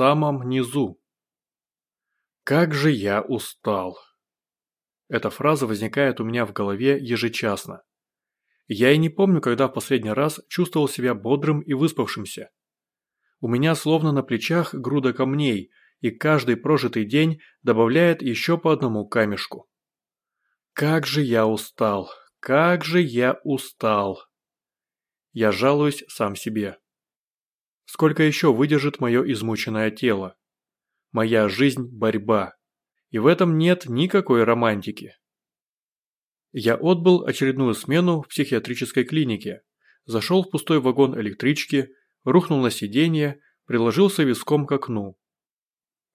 самом низу. Как же я устал. Эта фраза возникает у меня в голове ежечасно. Я и не помню, когда в последний раз чувствовал себя бодрым и выспавшимся. У меня словно на плечах груда камней, и каждый прожитый день добавляет еще по одному камешку. Как же я устал, как же я устал. Я жалуюсь сам себе. Сколько еще выдержит мое измученное тело? Моя жизнь – борьба. И в этом нет никакой романтики. Я отбыл очередную смену в психиатрической клинике, зашел в пустой вагон электрички, рухнул на сиденье, приложился виском к окну.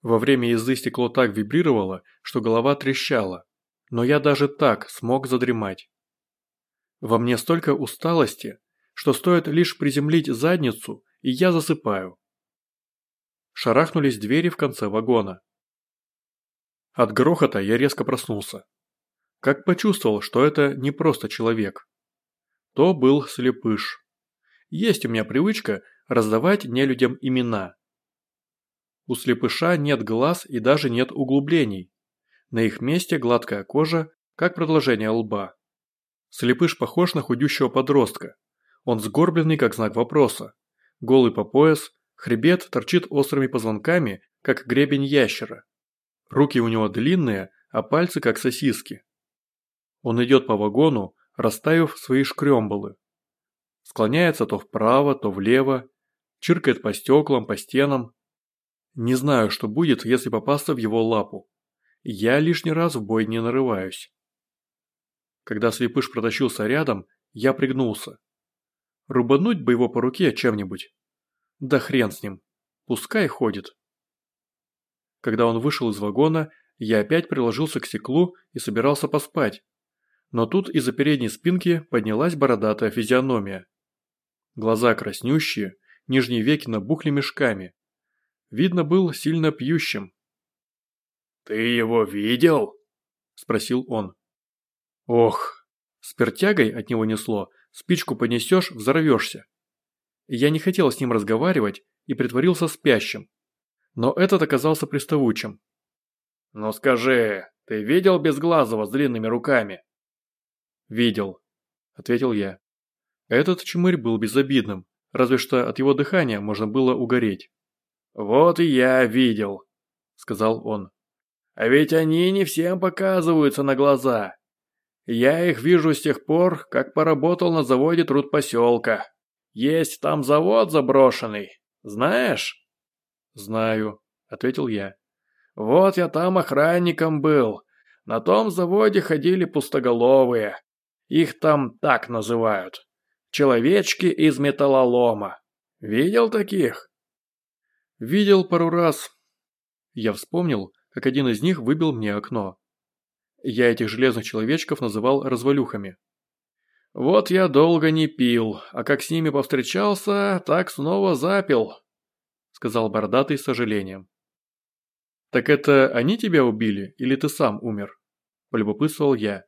Во время езды стекло так вибрировало, что голова трещала, но я даже так смог задремать. Во мне столько усталости, что стоит лишь приземлить задницу, и я засыпаю. Шарахнулись двери в конце вагона. От грохота я резко проснулся. Как почувствовал, что это не просто человек. То был слепыш. Есть у меня привычка раздавать нелюдям имена. У слепыша нет глаз и даже нет углублений. На их месте гладкая кожа, как продолжение лба. Слепыш похож на худющего подростка. Он сгорбленный, как знак вопроса. Голый по пояс, хребет торчит острыми позвонками, как гребень ящера. Руки у него длинные, а пальцы как сосиски. Он идет по вагону, расставив свои шкрембалы. Склоняется то вправо, то влево, чиркает по стеклам, по стенам. Не знаю, что будет, если попасться в его лапу. Я лишний раз в бой не нарываюсь. Когда слепыш протащился рядом, я пригнулся. Рубануть бы его по руке чем-нибудь. Да хрен с ним. Пускай ходит. Когда он вышел из вагона, я опять приложился к стеклу и собирался поспать. Но тут из-за передней спинки поднялась бородатая физиономия. Глаза краснющие, нижние веки набухли мешками. Видно, был сильно пьющим. «Ты его видел?» – спросил он. Ох, спиртягой от него несло, спичку понесешь – взорвешься. Я не хотел с ним разговаривать и притворился спящим. Но этот оказался приставучим. «Ну скажи, ты видел Безглазого с длинными руками?» «Видел», – ответил я. Этот чмырь был безобидным, разве что от его дыхания можно было угореть. «Вот и я видел», – сказал он. «А ведь они не всем показываются на глаза. Я их вижу с тех пор, как поработал на заводе трудпоселка. Есть там завод заброшенный, знаешь?» «Знаю», – ответил я. «Вот я там охранником был. На том заводе ходили пустоголовые. Их там так называют. Человечки из металлолома. Видел таких? Видел пару раз. Я вспомнил, как один из них выбил мне окно. Я этих железных человечков называл развалюхами. Вот я долго не пил, а как с ними повстречался, так снова запил, сказал бородатый с сожалением. Так это они тебя убили или ты сам умер? Полюбопытствовал я.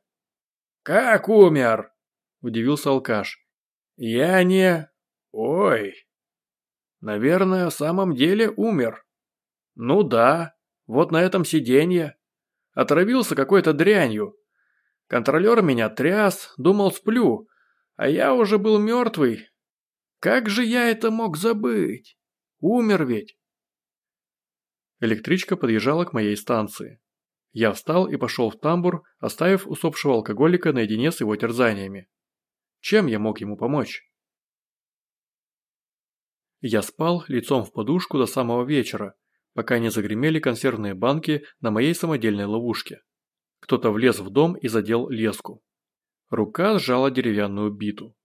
«Как умер?» – удивился алкаш. «Я не... Ой. Наверное, в самом деле умер. Ну да, вот на этом сиденье. Отравился какой-то дрянью. Контролер меня тряс, думал сплю, а я уже был мертвый. Как же я это мог забыть? Умер ведь. Электричка подъезжала к моей станции. Я встал и пошел в тамбур, оставив усопшего алкоголика наедине с его терзаниями. Чем я мог ему помочь? Я спал лицом в подушку до самого вечера, пока не загремели консервные банки на моей самодельной ловушке. Кто-то влез в дом и задел леску. Рука сжала деревянную биту.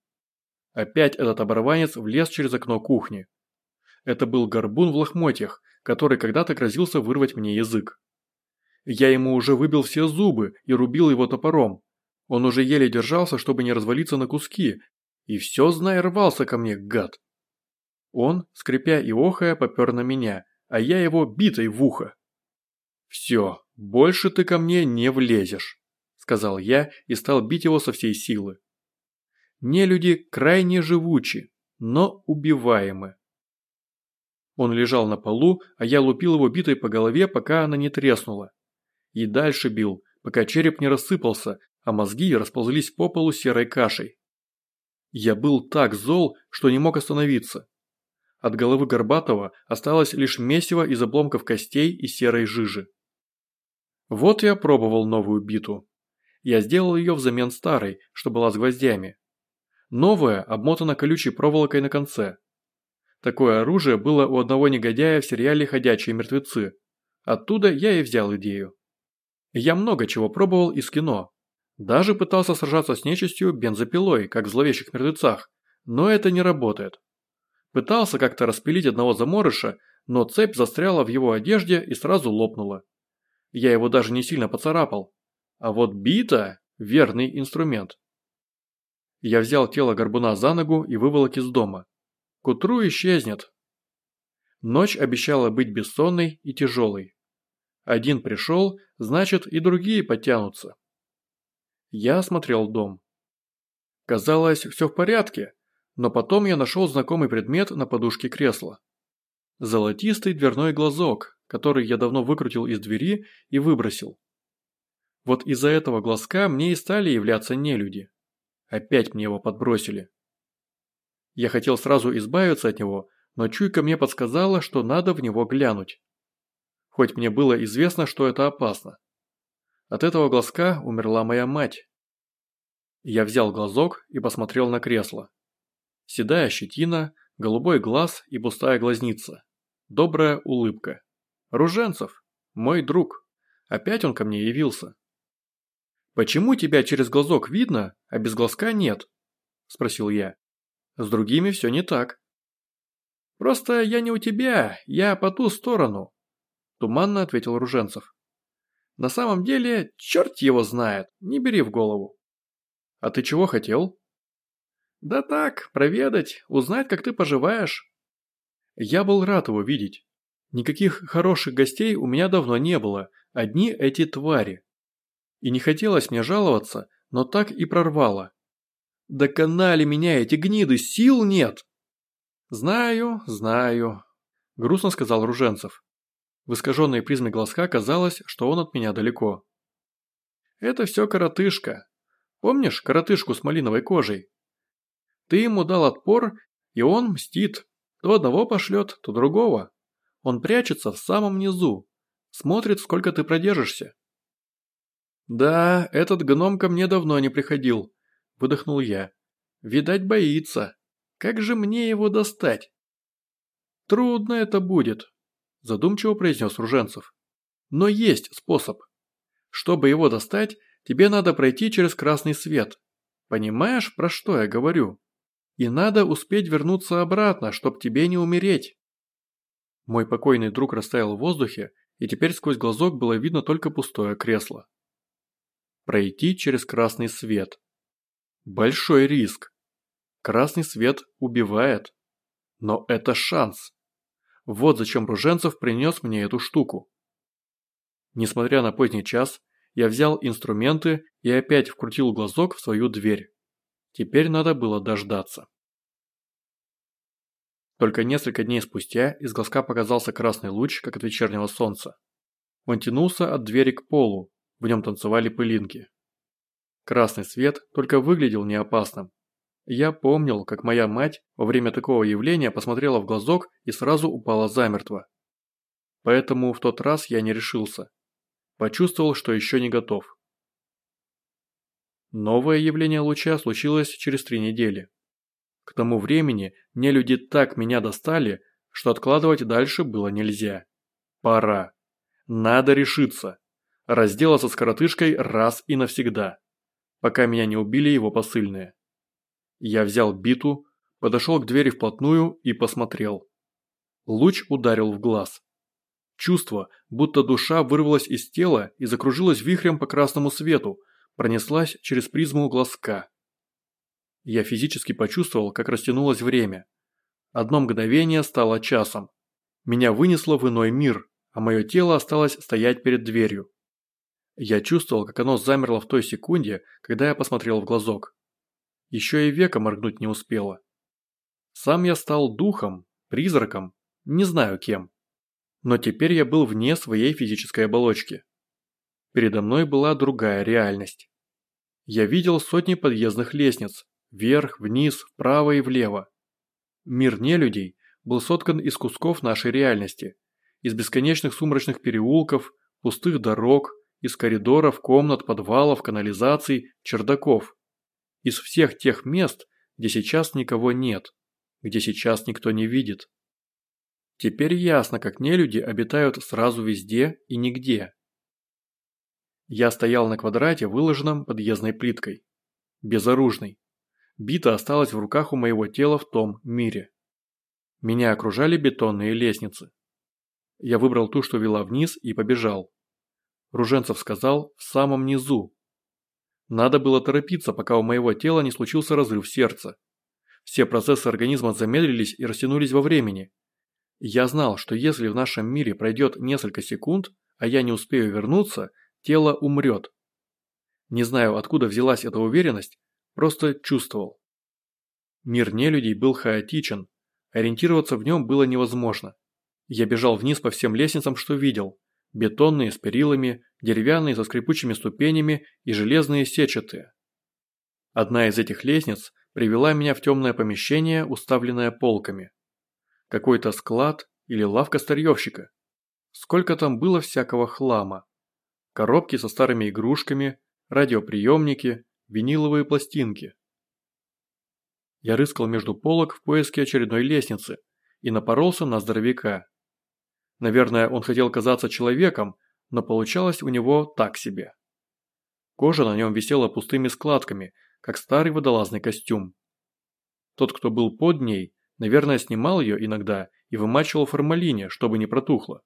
Опять этот оборванец влез через окно кухни. Это был горбун в лохмотьях, который когда-то грозился вырвать мне язык. Я ему уже выбил все зубы и рубил его топором. Он уже еле держался, чтобы не развалиться на куски, и все, зная, рвался ко мне, гад. Он, скрипя и охая, попер на меня, а я его битой в ухо. «Все, больше ты ко мне не влезешь», – сказал я и стал бить его со всей силы. Не люди крайне живучи, но убиваемы. Он лежал на полу, а я лупил его битой по голове, пока она не треснула. И дальше бил, пока череп не рассыпался, а мозги расползлись по полу серой кашей. Я был так зол, что не мог остановиться. От головы Горбатова осталось лишь месиво из обломков костей и серой жижи. Вот я пробовал новую биту. Я сделал ее взамен старой, что была с гвоздями. Новая обмотана колючей проволокой на конце. Такое оружие было у одного негодяя в сериале «Ходячие мертвецы». Оттуда я и взял идею. Я много чего пробовал из кино. Даже пытался сражаться с нечистью бензопилой, как в «Зловещих мертвецах», но это не работает. Пытался как-то распилить одного заморыша, но цепь застряла в его одежде и сразу лопнула. Я его даже не сильно поцарапал. А вот бита – верный инструмент. Я взял тело горбуна за ногу и выволок из дома. К утру исчезнет. Ночь обещала быть бессонной и тяжелой. Один пришел, значит и другие подтянутся. Я осмотрел дом. Казалось, все в порядке, но потом я нашел знакомый предмет на подушке кресла. Золотистый дверной глазок, который я давно выкрутил из двери и выбросил. Вот из-за этого глазка мне и стали являться нелюди. Опять мне его подбросили. Я хотел сразу избавиться от него, но чуйка мне подсказала, что надо в него глянуть. Хоть мне было известно, что это опасно. От этого глазка умерла моя мать. Я взял глазок и посмотрел на кресло. Седая щетина, голубой глаз и пустая глазница. Добрая улыбка. Руженцев, мой друг. Опять он ко мне явился. «Почему тебя через глазок видно, а без глазка нет?» – спросил я. С другими все не так. «Просто я не у тебя, я по ту сторону», – туманно ответил Руженцев. «На самом деле, черт его знает, не бери в голову». «А ты чего хотел?» «Да так, проведать, узнать, как ты поживаешь». Я был рад его видеть. Никаких хороших гостей у меня давно не было, одни эти твари. И не хотелось мне жаловаться, но так и прорвало. Доконали меня эти гниды, сил нет. Знаю, знаю, грустно сказал Руженцев. В искаженной призме глазка казалось, что он от меня далеко. Это все коротышка. Помнишь коротышку с малиновой кожей? Ты ему дал отпор, и он мстит. То одного пошлет, то другого. Он прячется в самом низу. Смотрит, сколько ты продержишься. Да, этот гном ко мне давно не приходил, – выдохнул я. «Видать, боится. Как же мне его достать?» «Трудно это будет», – задумчиво произнес Руженцев. «Но есть способ. Чтобы его достать, тебе надо пройти через красный свет. Понимаешь, про что я говорю? И надо успеть вернуться обратно, чтоб тебе не умереть». Мой покойный друг растаял в воздухе, и теперь сквозь глазок было видно только пустое кресло. Пройти через красный свет. Большой риск. Красный свет убивает. Но это шанс. Вот зачем Руженцев принес мне эту штуку. Несмотря на поздний час, я взял инструменты и опять вкрутил глазок в свою дверь. Теперь надо было дождаться. Только несколько дней спустя из глазка показался красный луч, как от вечернего солнца. Он тянулся от двери к полу, в нем танцевали пылинки. Красный свет только выглядел неопасным. Я помнил, как моя мать во время такого явления посмотрела в глазок и сразу упала замертво. Поэтому в тот раз я не решился. Почувствовал, что еще не готов. Новое явление луча случилось через три недели. К тому времени мне люди так меня достали, что откладывать дальше было нельзя. Пора. Надо решиться. Разделаться с коротышкой раз и навсегда пока меня не убили его посыльные. Я взял биту, подошел к двери вплотную и посмотрел. Луч ударил в глаз. Чувство, будто душа вырвалась из тела и закружилась вихрем по красному свету, пронеслась через призму глазка. Я физически почувствовал, как растянулось время. Одно мгновение стало часом. Меня вынесло в иной мир, а мое тело осталось стоять перед дверью. Я чувствовал, как оно замерло в той секунде, когда я посмотрел в глазок. Еще и века моргнуть не успело. Сам я стал духом, призраком, Не знаю кем. Но теперь я был вне своей физической оболочки. Передо мной была другая реальность. Я видел сотни подъездных лестниц, вверх, вниз, вправо и влево. Мир нелюдей был соткан из кусков нашей реальности, из бесконечных сумрачных переулков, пустых дорог, из коридоров, комнат, подвалов, канализаций, чердаков. Из всех тех мест, где сейчас никого нет, где сейчас никто не видит. Теперь ясно, как нелюди обитают сразу везде и нигде. Я стоял на квадрате, выложенном подъездной плиткой. Безоружный. Бита осталась в руках у моего тела в том мире. Меня окружали бетонные лестницы. Я выбрал ту, что вела вниз, и побежал. Руженцев сказал «в самом низу». Надо было торопиться, пока у моего тела не случился разрыв сердца. Все процессы организма замедлились и растянулись во времени. Я знал, что если в нашем мире пройдет несколько секунд, а я не успею вернуться, тело умрет. Не знаю, откуда взялась эта уверенность, просто чувствовал. Мир нелюдей был хаотичен, Ориентироваться в нем было невозможно. Я бежал вниз по всем лестницам, что видел. Бетонные с перилами, деревянные со скрипучими ступенями и железные сетчатые. Одна из этих лестниц привела меня в темное помещение, уставленное полками. Какой-то склад или лавка старьевщика. Сколько там было всякого хлама. Коробки со старыми игрушками, радиоприемники, виниловые пластинки. Я рыскал между полок в поиске очередной лестницы и напоролся на здоровяка. Наверное, он хотел казаться человеком, но получалось у него так себе. Кожа на нем висела пустыми складками, как старый водолазный костюм. Тот, кто был под ней, наверное, снимал ее иногда и вымачивал в формалине, чтобы не протухло.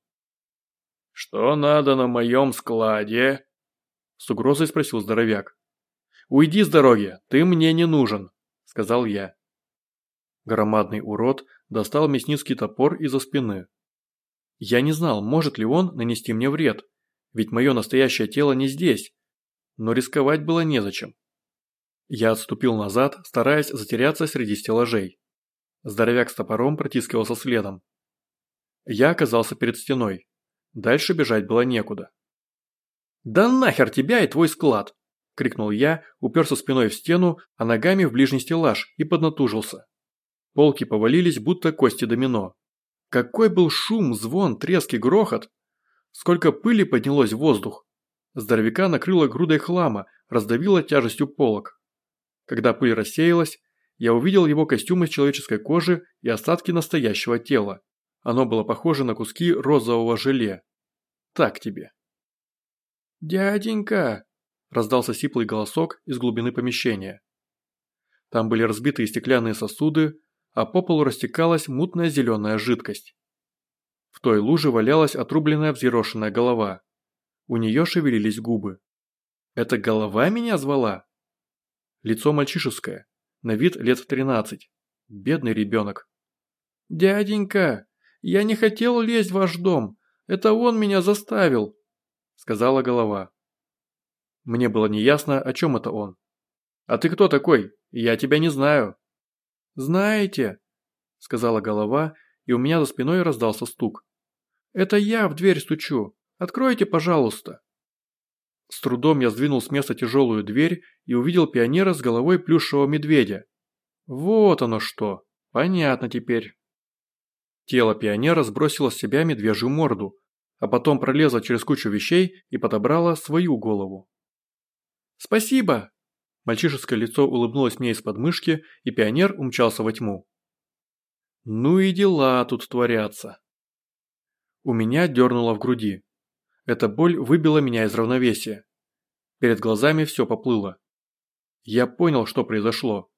«Что надо на моем складе?» С угрозой спросил здоровяк. «Уйди с дороги, ты мне не нужен», сказал я. Громадный урод достал мясницкий топор из-за спины. Я не знал, может ли он нанести мне вред, ведь мое настоящее тело не здесь, но рисковать было незачем. Я отступил назад, стараясь затеряться среди стеллажей. Здоровяк с топором протискивался следом. Я оказался перед стеной. Дальше бежать было некуда. «Да нахер тебя и твой склад!» – крикнул я, уперся спиной в стену, а ногами в ближний стеллаж и поднатужился. Полки повалились, будто кости домино. Какой был шум, звон, треск и грохот! Сколько пыли поднялось в воздух! Здоровяка накрыло грудой хлама, раздавило тяжестью полок. Когда пыль рассеялась, я увидел его костюм из человеческой кожи и остатки настоящего тела. Оно было похоже на куски розового желе. Так тебе. «Дяденька!» Раздался сиплый голосок из глубины помещения. Там были разбитые стеклянные сосуды, а по полу растекалась мутная зеленая жидкость. В той луже валялась отрубленная взъерошенная голова. У нее шевелились губы. «Это голова меня звала?» Лицо мальчишеское, на вид лет тринадцать. Бедный ребенок. «Дяденька, я не хотел лезть в ваш дом, это он меня заставил», сказала голова. Мне было неясно, о чем это он. «А ты кто такой? Я тебя не знаю». «Знаете», – сказала голова, и у меня за спиной раздался стук. «Это я в дверь стучу. Откройте, пожалуйста». С трудом я сдвинул с места тяжелую дверь и увидел пионера с головой плюшевого медведя. Вот оно что. Понятно теперь. Тело пионера сбросило с себя медвежью морду, а потом пролезло через кучу вещей и подобрало свою голову. «Спасибо!» Мальчишеское лицо улыбнулось мне из подмышки, и пионер умчался во тьму. Ну и дела тут творятся. У меня дернуло в груди. Эта боль выбила меня из равновесия. Перед глазами все поплыло. Я понял, что произошло.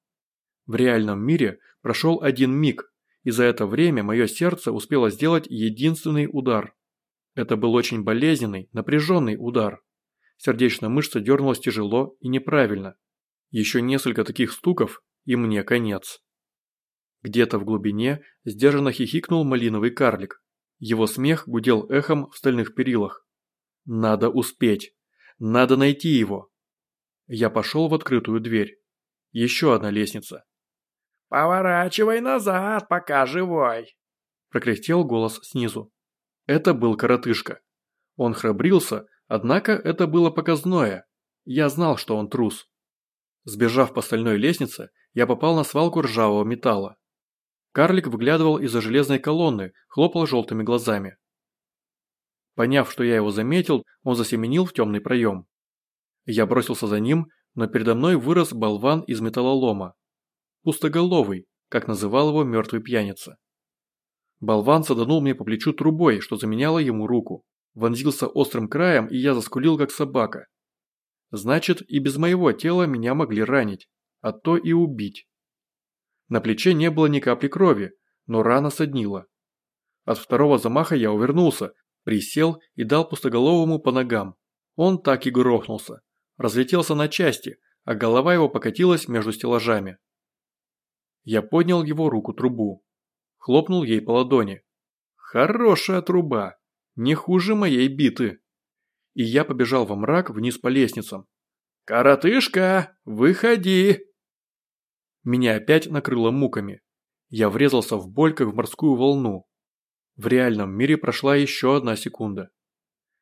В реальном мире прошел один миг, и за это время мое сердце успело сделать единственный удар. Это был очень болезненный, напряженный удар. Сердечная мышца дернулась тяжело и неправильно. Еще несколько таких стуков, и мне конец. Где-то в глубине сдержанно хихикнул малиновый карлик. Его смех гудел эхом в стальных перилах. Надо успеть. Надо найти его. Я пошел в открытую дверь. Еще одна лестница. «Поворачивай назад, пока живой!» Прокряхтел голос снизу. Это был коротышка. Он храбрился, однако это было показное. Я знал, что он трус. Сбежав по стальной лестнице, я попал на свалку ржавого металла. Карлик выглядывал из-за железной колонны, хлопал желтыми глазами. Поняв, что я его заметил, он засеменил в темный проем. Я бросился за ним, но передо мной вырос болван из металлолома. Пустоголовый, как называл его мертвый пьяница. Болван саданул мне по плечу трубой, что заменяло ему руку. Вонзился острым краем, и я заскулил, как собака. Значит, и без моего тела меня могли ранить, а то и убить. На плече не было ни капли крови, но рана соднила. От второго замаха я увернулся, присел и дал пустоголовому по ногам. Он так и грохнулся, разлетелся на части, а голова его покатилась между стеллажами. Я поднял его руку трубу, хлопнул ей по ладони. Хорошая труба, не хуже моей биты. И я побежал во мрак вниз по лестницам. «Коротышка, выходи!» Меня опять накрыло муками. Я врезался в боль, как в морскую волну. В реальном мире прошла еще одна секунда.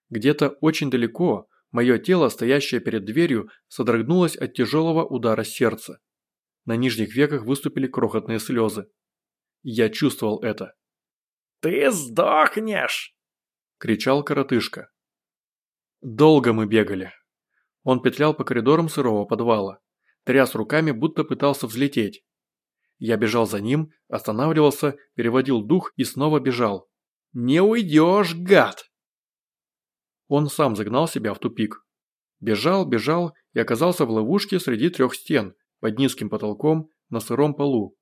Где-то очень далеко мое тело, стоящее перед дверью, содрогнулось от тяжелого удара сердца. На нижних веках выступили крохотные слезы. Я чувствовал это. «Ты сдохнешь!» – кричал коротышка. Долго мы бегали. Он петлял по коридорам сырого подвала тряс руками, будто пытался взлететь. Я бежал за ним, останавливался, переводил дух и снова бежал. «Не уйдешь, гад!» Он сам загнал себя в тупик. Бежал, бежал и оказался в ловушке среди трех стен, под низким потолком, на сыром полу.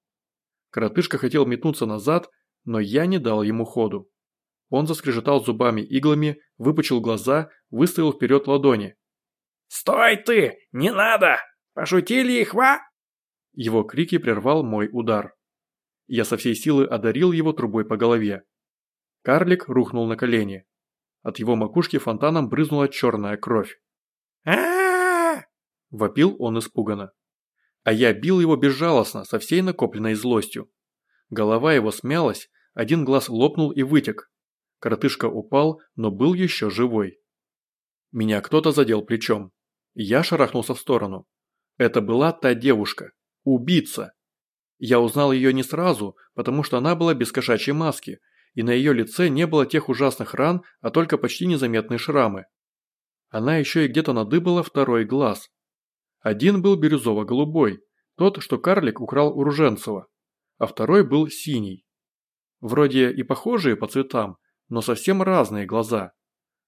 Коротышка хотел метнуться назад, но я не дал ему ходу. Он заскрежетал зубами иглами, выпучил глаза, выставил вперед ладони. «Стой ты! Не надо!» Пошутили их, ва?» Его крики прервал мой удар. Я со всей силы одарил его трубой по голове. Карлик рухнул на колени. От его макушки фонтаном брызнула черная кровь. а Вопил он испуганно. А я бил его безжалостно, со всей накопленной злостью. Голова его смялась, один глаз лопнул и вытек. Коротышка упал, но был еще живой. Меня кто-то задел плечом. Я шарахнулся в сторону. Это была та девушка. Убийца. Я узнал ее не сразу, потому что она была без кошачьей маски, и на ее лице не было тех ужасных ран, а только почти незаметные шрамы. Она еще и где-то надыбала второй глаз. Один был бирюзово-голубой, тот, что карлик украл у Руженцева, а второй был синий. Вроде и похожие по цветам, но совсем разные глаза.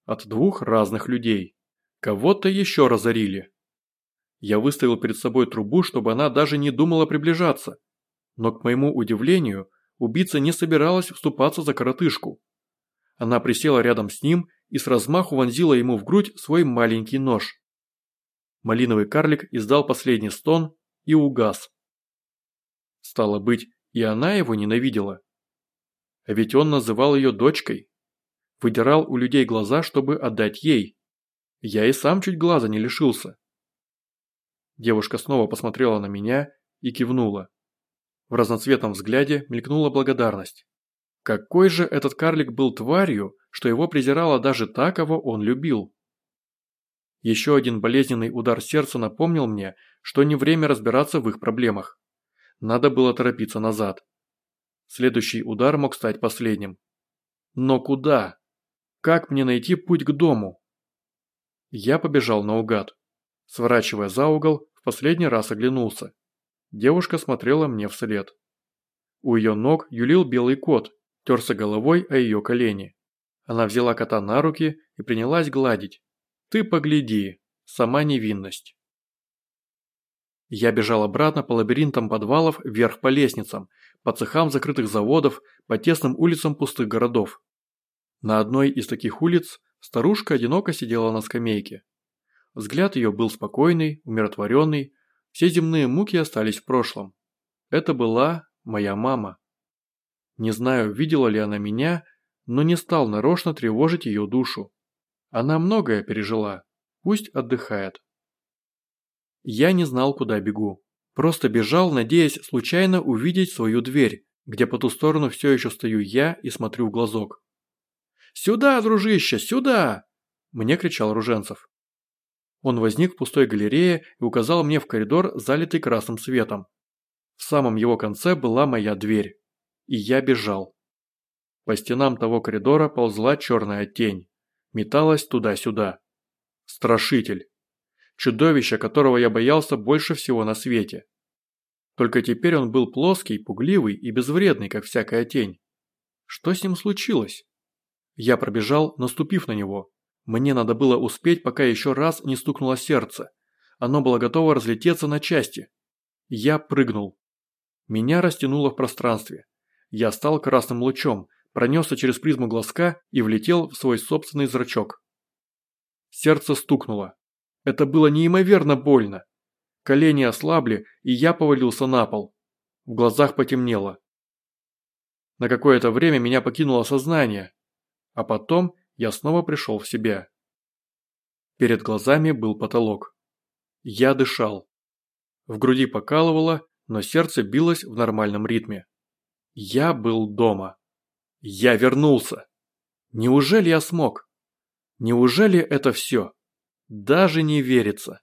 От двух разных людей. Кого-то еще разорили. Я выставил перед собой трубу, чтобы она даже не думала приближаться. Но, к моему удивлению, убийца не собиралась вступаться за коротышку. Она присела рядом с ним и с размаху вонзила ему в грудь свой маленький нож. Малиновый карлик издал последний стон и угас. Стало быть, и она его ненавидела. А ведь он называл ее дочкой. Выдирал у людей глаза, чтобы отдать ей. Я и сам чуть глаза не лишился. Девушка снова посмотрела на меня и кивнула. В разноцветном взгляде мелькнула благодарность. Какой же этот карлик был тварью, что его презирала даже та, кого он любил. Еще один болезненный удар сердца напомнил мне, что не время разбираться в их проблемах. Надо было торопиться назад. Следующий удар мог стать последним. Но куда? Как мне найти путь к дому? Я побежал наугад. Сворачивая за угол, в последний раз оглянулся. Девушка смотрела мне вслед. У ее ног юлил белый кот, терся головой о ее колени. Она взяла кота на руки и принялась гладить. «Ты погляди, сама невинность». Я бежал обратно по лабиринтам подвалов вверх по лестницам, по цехам закрытых заводов, по тесным улицам пустых городов. На одной из таких улиц старушка одиноко сидела на скамейке. Взгляд ее был спокойный, умиротворенный, все земные муки остались в прошлом. Это была моя мама. Не знаю, видела ли она меня, но не стал нарочно тревожить ее душу. Она многое пережила, пусть отдыхает. Я не знал, куда бегу. Просто бежал, надеясь случайно увидеть свою дверь, где по ту сторону все еще стою я и смотрю в глазок. «Сюда, дружище, сюда!» – мне кричал Руженцев. Он возник в пустой галерее и указал мне в коридор, залитый красным светом. В самом его конце была моя дверь. И я бежал. По стенам того коридора ползла черная тень. Металась туда-сюда. Страшитель. Чудовище, которого я боялся больше всего на свете. Только теперь он был плоский, пугливый и безвредный, как всякая тень. Что с ним случилось? Я пробежал, наступив на него. Мне надо было успеть, пока еще раз не стукнуло сердце. Оно было готово разлететься на части. Я прыгнул. Меня растянуло в пространстве. Я стал красным лучом, пронесся через призму глазка и влетел в свой собственный зрачок. Сердце стукнуло. Это было неимоверно больно. Колени ослабли, и я повалился на пол. В глазах потемнело. На какое-то время меня покинуло сознание, а потом я снова пришел в себя. Перед глазами был потолок. Я дышал. В груди покалывало, но сердце билось в нормальном ритме. Я был дома. Я вернулся. Неужели я смог? Неужели это все? Даже не верится.